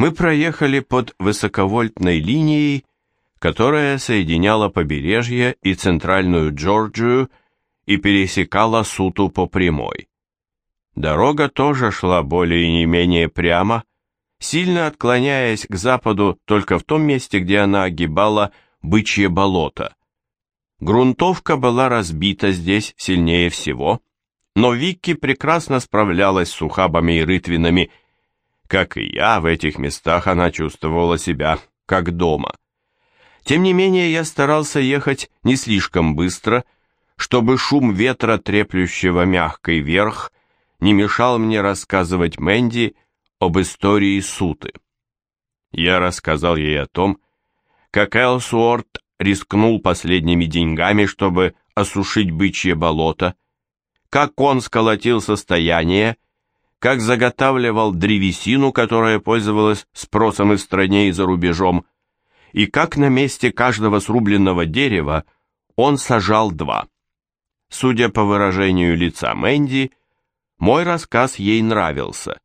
Мы проехали под высоковольтной линией, которая соединяла побережье и центральную Джорджию и пересекала Суту по прямой. Дорога тоже шла более не менее прямо, сильно отклоняясь к западу только в том месте, где она огибала Бычье болото. Грунтовка была разбита здесь сильнее всего, но Викки прекрасно справлялась с ухабами и рытвинами. Как и я, в этих местах она чувствовала себя как дома. Тем не менее, я старался ехать не слишком быстро, чтобы шум ветра, треплющего мягкой верх, не мешал мне рассказывать Мэнди об истории Суты. Я рассказал ей о том, как Элсуорт рискнул последними деньгами, чтобы осушить бычье болото, как он сколотил состояние, как заготавливал древесину, которая пользовалась спросом и в стране, и за рубежом, и как на месте каждого срубленного дерева он сажал два. Судя по выражению лица Мэнди, мой рассказ ей нравился.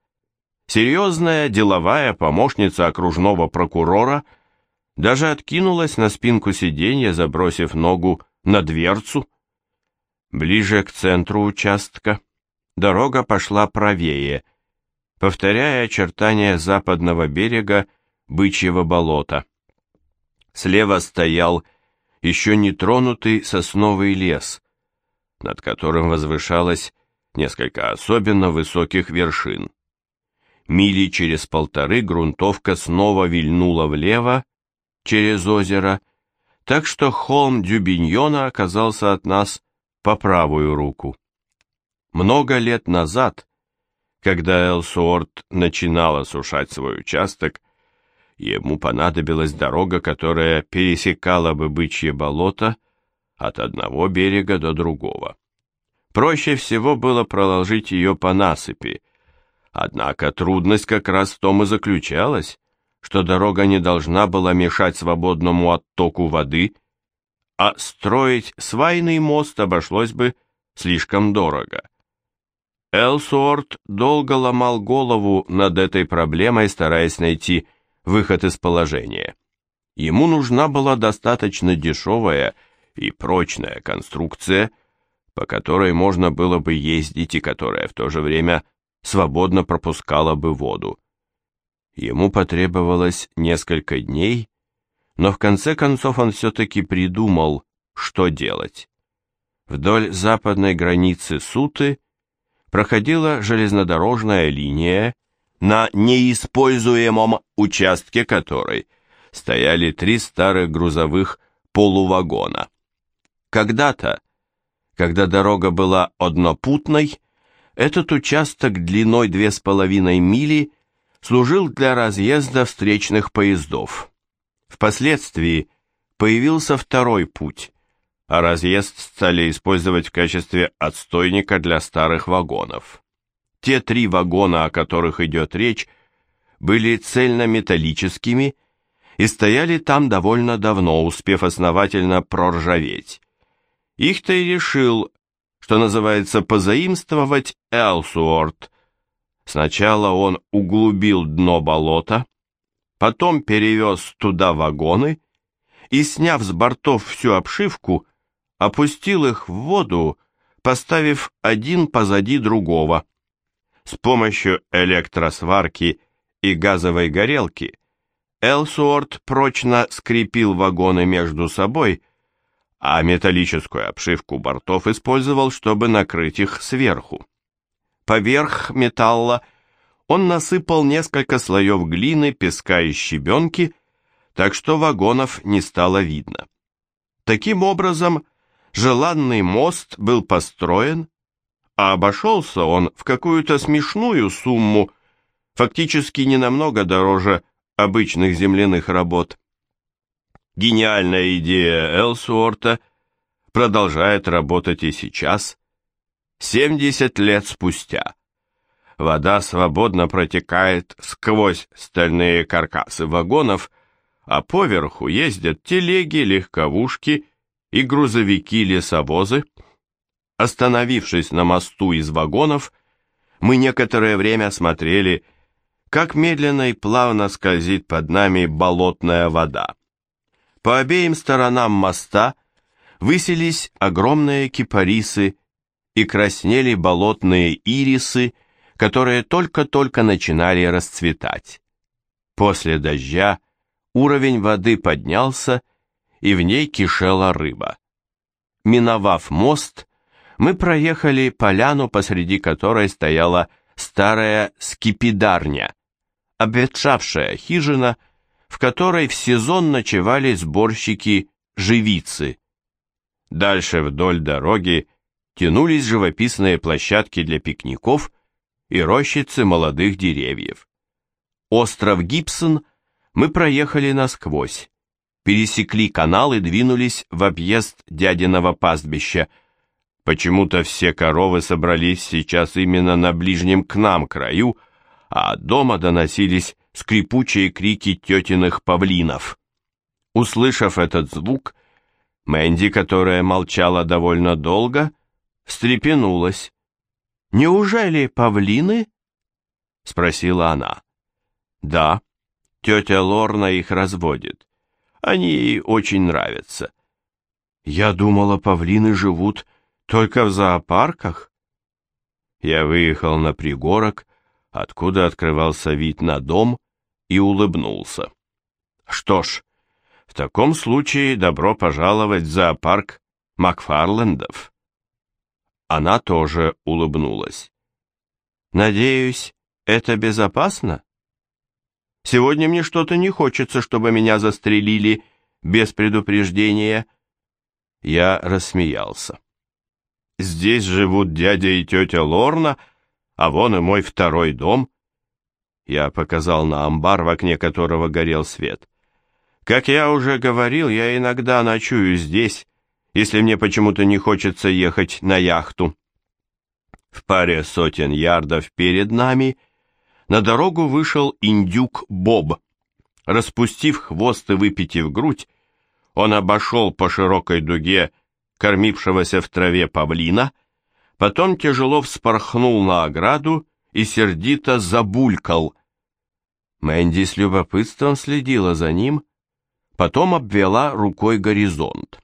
Серьезная деловая помощница окружного прокурора даже откинулась на спинку сиденья, забросив ногу на дверцу, Ближе к центру участка дорога пошла правее, повторяя очертания западного берега Бычьего болота. Слева стоял еще не тронутый сосновый лес, над которым возвышалось несколько особенно высоких вершин. Мили через полторы грунтовка снова вильнула влево через озеро, так что холм Дюбиньона оказался от нас по правую руку. Много лет назад, когда Элсуорт начинала сушать свой участок, ему понадобилась дорога, которая пересекала бы бычье болото от одного берега до другого. Проще всего было проложить ее по насыпи, однако трудность как раз в том и заключалась, что дорога не должна была мешать свободному оттоку воды а строить свайный мост обошлось бы слишком дорого. Элсуорт долго ломал голову над этой проблемой, стараясь найти выход из положения. Ему нужна была достаточно дешевая и прочная конструкция, по которой можно было бы ездить и которая в то же время свободно пропускала бы воду. Ему потребовалось несколько дней, но в конце концов он все-таки придумал, что делать. Вдоль западной границы Суты проходила железнодорожная линия, на неиспользуемом участке которой стояли три старых грузовых полувагона. Когда-то, когда дорога была однопутной, этот участок длиной две с половиной мили служил для разъезда встречных поездов. Впоследствии появился второй путь, а разъезд стали использовать в качестве отстойника для старых вагонов. Те три вагона, о которых идет речь, были цельнометаллическими и стояли там довольно давно, успев основательно проржаветь. Их-то и решил, что называется, позаимствовать Элсуорт. Сначала он углубил дно болота, потом перевез туда вагоны и, сняв с бортов всю обшивку, опустил их в воду, поставив один позади другого. С помощью электросварки и газовой горелки Элсуорт прочно скрепил вагоны между собой, а металлическую обшивку бортов использовал, чтобы накрыть их сверху. Поверх металла – он насыпал несколько слоев глины, песка и щебенки, так что вагонов не стало видно. Таким образом, желанный мост был построен, а обошелся он в какую-то смешную сумму, фактически не намного дороже обычных земляных работ. Гениальная идея Элсуорта продолжает работать и сейчас, 70 лет спустя вода свободно протекает сквозь стальные каркасы вагонов, а поверху ездят телеги, легковушки и грузовики-лесовозы. Остановившись на мосту из вагонов, мы некоторое время смотрели, как медленно и плавно скользит под нами болотная вода. По обеим сторонам моста высились огромные кипарисы и краснели болотные ирисы, которые только-только начинали расцветать. После дождя уровень воды поднялся, и в ней кишела рыба. Миновав мост, мы проехали поляну, посреди которой стояла старая скипидарня, обветшавшая хижина, в которой в сезон ночевали сборщики-живицы. Дальше вдоль дороги тянулись живописные площадки для пикников и рощицы молодых деревьев. Остров Гибсон мы проехали насквозь, пересекли канал и двинулись в объезд дядиного пастбища. Почему-то все коровы собрались сейчас именно на ближнем к нам краю, а дома доносились скрипучие крики тетиных павлинов. Услышав этот звук, Мэнди, которая молчала довольно долго, встрепенулась. «Неужели павлины?» — спросила она. «Да, тетя Лорна их разводит. Они ей очень нравятся». «Я думала, павлины живут только в зоопарках?» Я выехал на пригорок, откуда открывался вид на дом, и улыбнулся. «Что ж, в таком случае добро пожаловать в зоопарк Макфарлендов». Она тоже улыбнулась. «Надеюсь, это безопасно? Сегодня мне что-то не хочется, чтобы меня застрелили без предупреждения». Я рассмеялся. «Здесь живут дядя и тетя Лорна, а вон и мой второй дом». Я показал на амбар, в окне которого горел свет. «Как я уже говорил, я иногда ночую здесь, если мне почему-то не хочется ехать на яхту. В паре сотен ярдов перед нами на дорогу вышел индюк Боб. Распустив хвост и выпитив грудь, он обошел по широкой дуге кормившегося в траве павлина, потом тяжело вспорхнул на ограду и сердито забулькал. Мэнди с любопытством следила за ним, потом обвела рукой горизонт.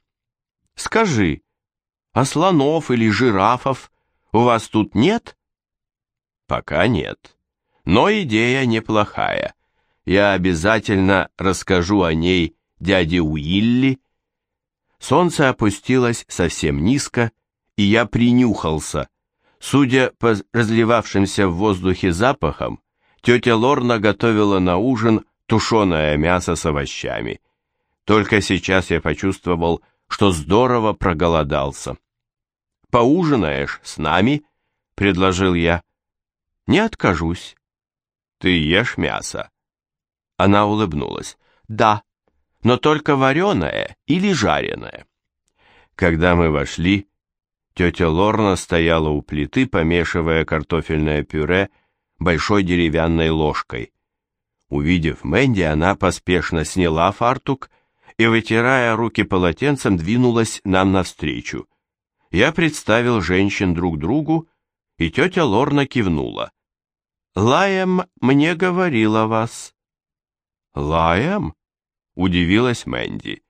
Скажи, а слонов или жирафов у вас тут нет? Пока нет. Но идея неплохая. Я обязательно расскажу о ней дяде Уилли. Солнце опустилось совсем низко, и я принюхался. Судя по разливавшимся в воздухе запахам, тетя Лорна готовила на ужин тушеное мясо с овощами. Только сейчас я почувствовал, что здорово проголодался. «Поужинаешь с нами?» — предложил я. «Не откажусь». «Ты ешь мясо?» Она улыбнулась. «Да, но только вареное или жареное». Когда мы вошли, тетя Лорна стояла у плиты, помешивая картофельное пюре большой деревянной ложкой. Увидев Мэнди, она поспешно сняла фартук и, вытирая руки полотенцем, двинулась нам навстречу. Я представил женщин друг другу, и тетя Лорна кивнула. «Лаем мне говорил о вас». «Лаем?» — удивилась Мэнди.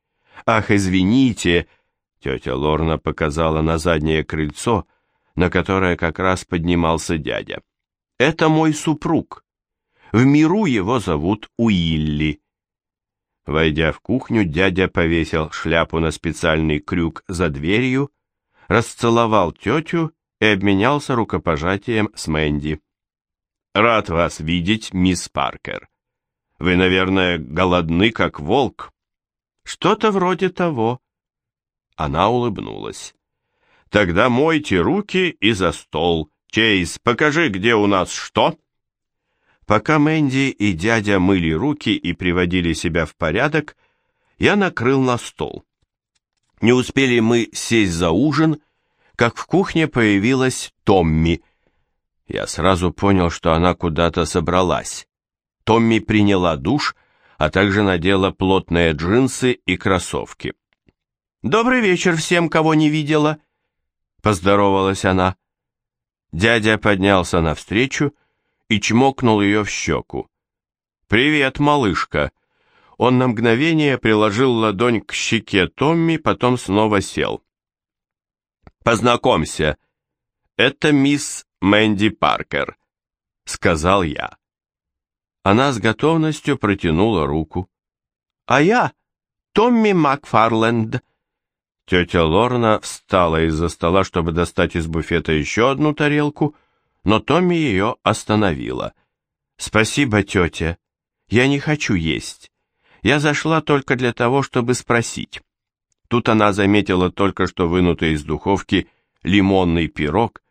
«Ах, извините!» — тетя Лорна показала на заднее крыльцо, на которое как раз поднимался дядя. «Это мой супруг. В миру его зовут Уилли. Войдя в кухню, дядя повесил шляпу на специальный крюк за дверью, расцеловал тетю и обменялся рукопожатием с Мэнди. «Рад вас видеть, мисс Паркер. Вы, наверное, голодны, как волк». «Что-то вроде того». Она улыбнулась. «Тогда мойте руки и за стол. Чейз, покажи, где у нас что?» Пока Мэнди и дядя мыли руки и приводили себя в порядок, я накрыл на стол. Не успели мы сесть за ужин, как в кухне появилась Томми. Я сразу понял, что она куда-то собралась. Томми приняла душ, а также надела плотные джинсы и кроссовки. «Добрый вечер всем, кого не видела», — поздоровалась она. Дядя поднялся навстречу и чмокнул ее в щеку. «Привет, малышка!» Он на мгновение приложил ладонь к щеке Томми, потом снова сел. «Познакомься, это мисс Мэнди Паркер», — сказал я. Она с готовностью протянула руку. «А я Томми Макфарленд». Тетя Лорна встала из-за стола, чтобы достать из буфета еще одну тарелку, но Томми ее остановила. «Спасибо, тетя. Я не хочу есть. Я зашла только для того, чтобы спросить». Тут она заметила только что вынутый из духовки лимонный пирог,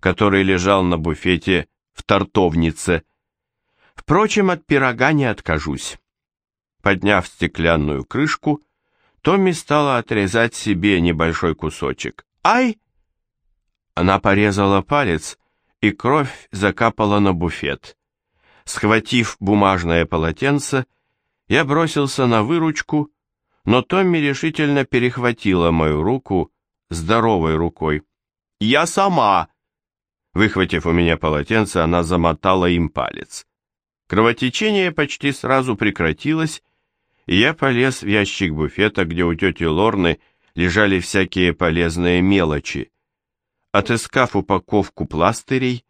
который лежал на буфете в тортовнице. Впрочем, от пирога не откажусь. Подняв стеклянную крышку, Томми стала отрезать себе небольшой кусочек. «Ай!» Она порезала палец, и кровь закапала на буфет. Схватив бумажное полотенце, я бросился на выручку, но Томми решительно перехватила мою руку здоровой рукой. «Я сама!» Выхватив у меня полотенце, она замотала им палец. Кровотечение почти сразу прекратилось, и я полез в ящик буфета, где у тети Лорны лежали всякие полезные мелочи. Отыскав упаковку пластырей,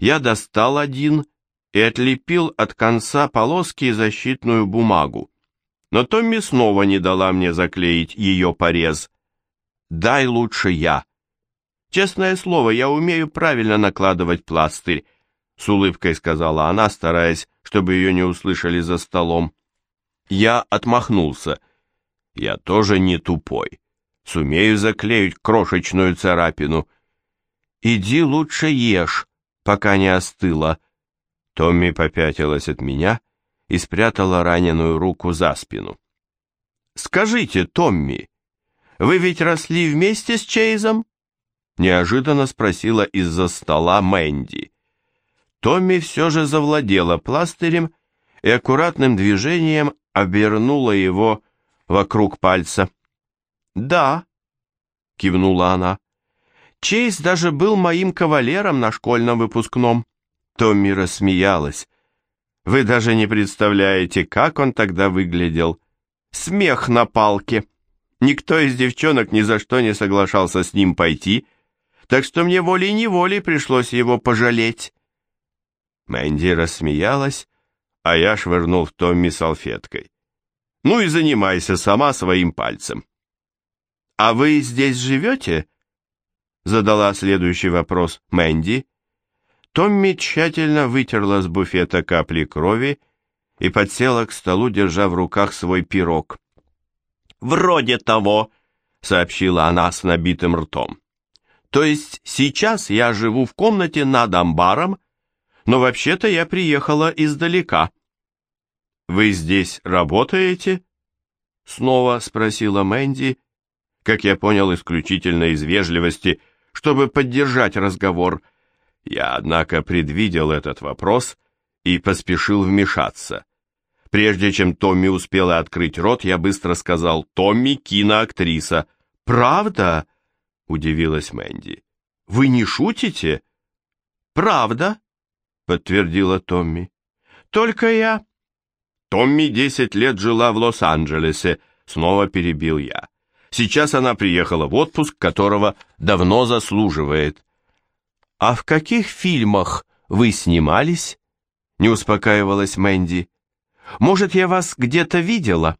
я достал один и отлепил от конца полоски защитную бумагу. Но Томми снова не дала мне заклеить ее порез. «Дай лучше я». «Честное слово, я умею правильно накладывать пластырь», — с улыбкой сказала она, стараясь, чтобы ее не услышали за столом. Я отмахнулся. «Я тоже не тупой. Сумею заклеить крошечную царапину». «Иди лучше ешь, пока не остыло». Томми попятилась от меня и спрятала раненую руку за спину. «Скажите, Томми, вы ведь росли вместе с Чейзом?» Неожиданно спросила из-за стола Мэнди. Томми все же завладела пластырем и аккуратным движением обернула его вокруг пальца. «Да», — кивнула она, Чейз даже был моим кавалером на школьном выпускном. Томми рассмеялась. Вы даже не представляете, как он тогда выглядел. Смех на палке. Никто из девчонок ни за что не соглашался с ним пойти, так что мне волей-неволей пришлось его пожалеть. Мэнди рассмеялась, а я швырнул в Томми салфеткой. Ну и занимайся сама своим пальцем. «А вы здесь живете?» задала следующий вопрос Мэнди. Томми тщательно вытерла с буфета капли крови и подсела к столу, держа в руках свой пирог. «Вроде того», — сообщила она с набитым ртом. «То есть сейчас я живу в комнате над амбаром, но вообще-то я приехала издалека». «Вы здесь работаете?» Снова спросила Мэнди, как я понял, исключительно из вежливости — чтобы поддержать разговор. Я, однако, предвидел этот вопрос и поспешил вмешаться. Прежде чем Томми успела открыть рот, я быстро сказал «Томми – киноактриса». «Правда?» – удивилась Мэнди. «Вы не шутите?» «Правда?» – подтвердила Томми. «Только я...» «Томми десять лет жила в Лос-Анджелесе», — снова перебил я. Сейчас она приехала в отпуск, которого давно заслуживает. «А в каких фильмах вы снимались?» — не успокаивалась Мэнди. «Может, я вас где-то видела?»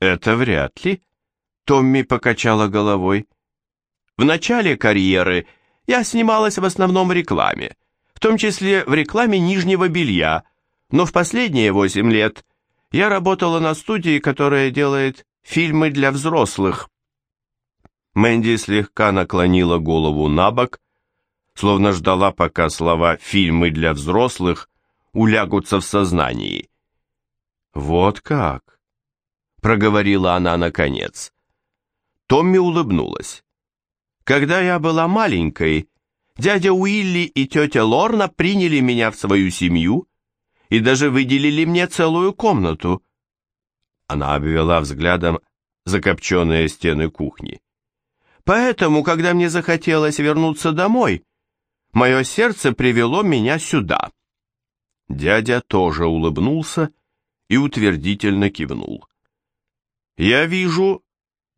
«Это вряд ли», — Томми покачала головой. «В начале карьеры я снималась в основном в рекламе, в том числе в рекламе нижнего белья, но в последние восемь лет я работала на студии, которая делает Фильмы для взрослых. Мэнди слегка наклонила голову на бок, словно ждала, пока слова «фильмы для взрослых» улягутся в сознании. «Вот как!» — проговорила она наконец. Томми улыбнулась. «Когда я была маленькой, дядя Уилли и тетя Лорна приняли меня в свою семью и даже выделили мне целую комнату — она обвела взглядом закопченные стены кухни. Поэтому, когда мне захотелось вернуться домой, мое сердце привело меня сюда. Дядя тоже улыбнулся и утвердительно кивнул. «Я вижу,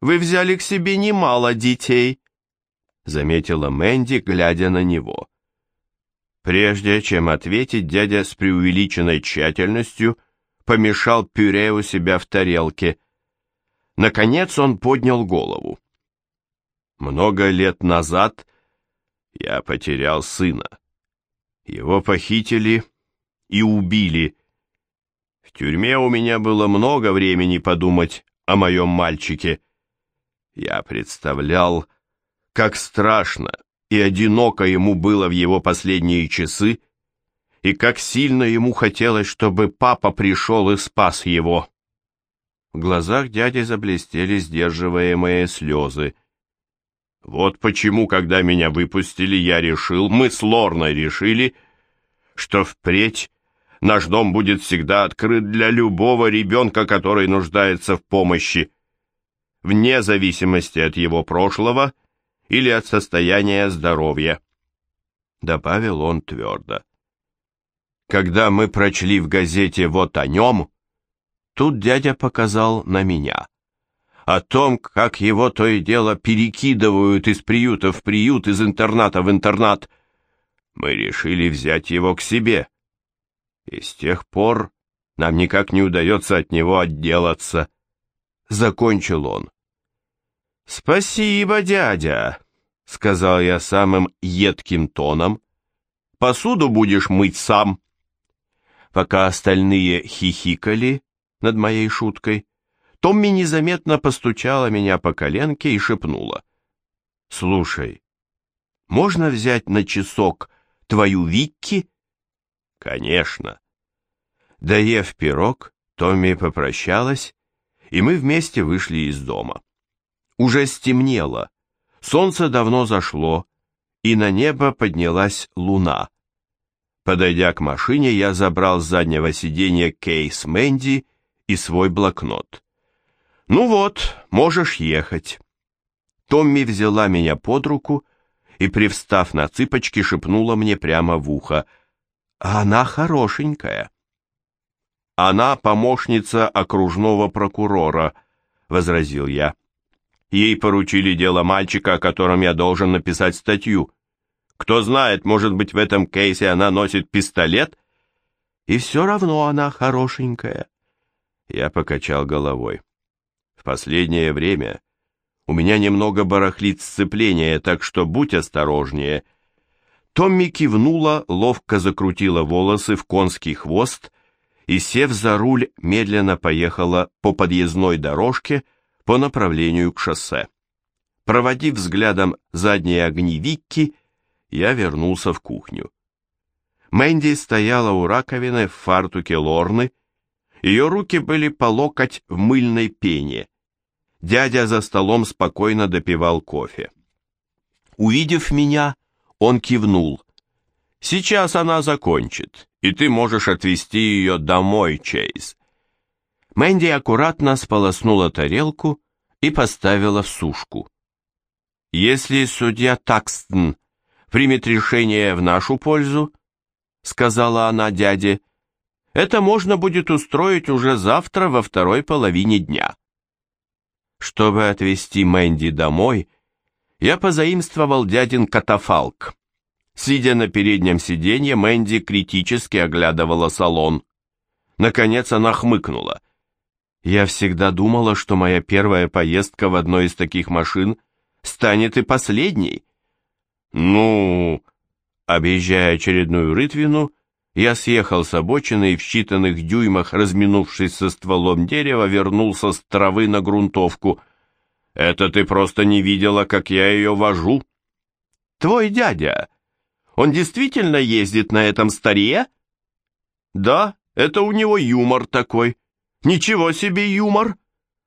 вы взяли к себе немало детей», заметила Мэнди, глядя на него. Прежде чем ответить, дядя с преувеличенной тщательностью помешал пюре у себя в тарелке. Наконец он поднял голову. Много лет назад я потерял сына. Его похитили и убили. В тюрьме у меня было много времени подумать о моем мальчике. Я представлял, как страшно и одиноко ему было в его последние часы, и как сильно ему хотелось, чтобы папа пришел и спас его. В глазах дяди заблестели сдерживаемые слезы. Вот почему, когда меня выпустили, я решил, мы с Лорной решили, что впредь наш дом будет всегда открыт для любого ребенка, который нуждается в помощи, вне зависимости от его прошлого или от состояния здоровья. Добавил он твердо. Когда мы прочли в газете вот о нем, тут дядя показал на меня. О том, как его то и дело перекидывают из приюта в приют, из интерната в интернат. Мы решили взять его к себе. И с тех пор нам никак не удается от него отделаться. Закончил он. «Спасибо, дядя», — сказал я самым едким тоном. «Посуду будешь мыть сам». Пока остальные хихикали над моей шуткой, Томми незаметно постучала меня по коленке и шепнула. «Слушай, можно взять на часок твою Викки?» «Конечно». Доев пирог, Томми попрощалась, и мы вместе вышли из дома. Уже стемнело, солнце давно зашло, и на небо поднялась луна. Подойдя к машине, я забрал с заднего сиденья кейс Мэнди и свой блокнот. «Ну вот, можешь ехать». Томми взяла меня под руку и, привстав на цыпочки, шепнула мне прямо в ухо. «Она хорошенькая». «Она помощница окружного прокурора», — возразил я. «Ей поручили дело мальчика, о котором я должен написать статью. Кто знает, может быть, в этом кейсе она носит пистолет? И все равно она хорошенькая. Я покачал головой. В последнее время у меня немного барахлит сцепление, так что будь осторожнее. Томми кивнула, ловко закрутила волосы в конский хвост и, сев за руль, медленно поехала по подъездной дорожке по направлению к шоссе. Проводив взглядом задние огни Викки, я вернулся в кухню. Мэнди стояла у раковины в фартуке Лорны, ее руки были по локоть в мыльной пене. Дядя за столом спокойно допивал кофе. Увидев меня, он кивнул. «Сейчас она закончит, и ты можешь отвезти ее домой, Чейз». Мэнди аккуратно сполоснула тарелку и поставила в сушку. «Если судья Такстон примет решение в нашу пользу, сказала она дяде, это можно будет устроить уже завтра во второй половине дня. Чтобы отвезти Мэнди домой, я позаимствовал дядин катафалк. Сидя на переднем сиденье, Мэнди критически оглядывала салон. Наконец она хмыкнула. Я всегда думала, что моя первая поездка в одной из таких машин станет и последней. «Ну...» Объезжая очередную рытвину, я съехал с обочины и в считанных дюймах, разминувшись со стволом дерева, вернулся с травы на грунтовку. «Это ты просто не видела, как я ее вожу?» «Твой дядя, он действительно ездит на этом старе?» «Да, это у него юмор такой. Ничего себе юмор!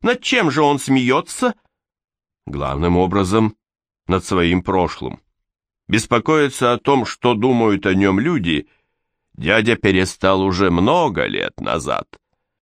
Над чем же он смеется?» «Главным образом, над своим прошлым». Беспокоиться о том, что думают о нем люди, дядя перестал уже много лет назад.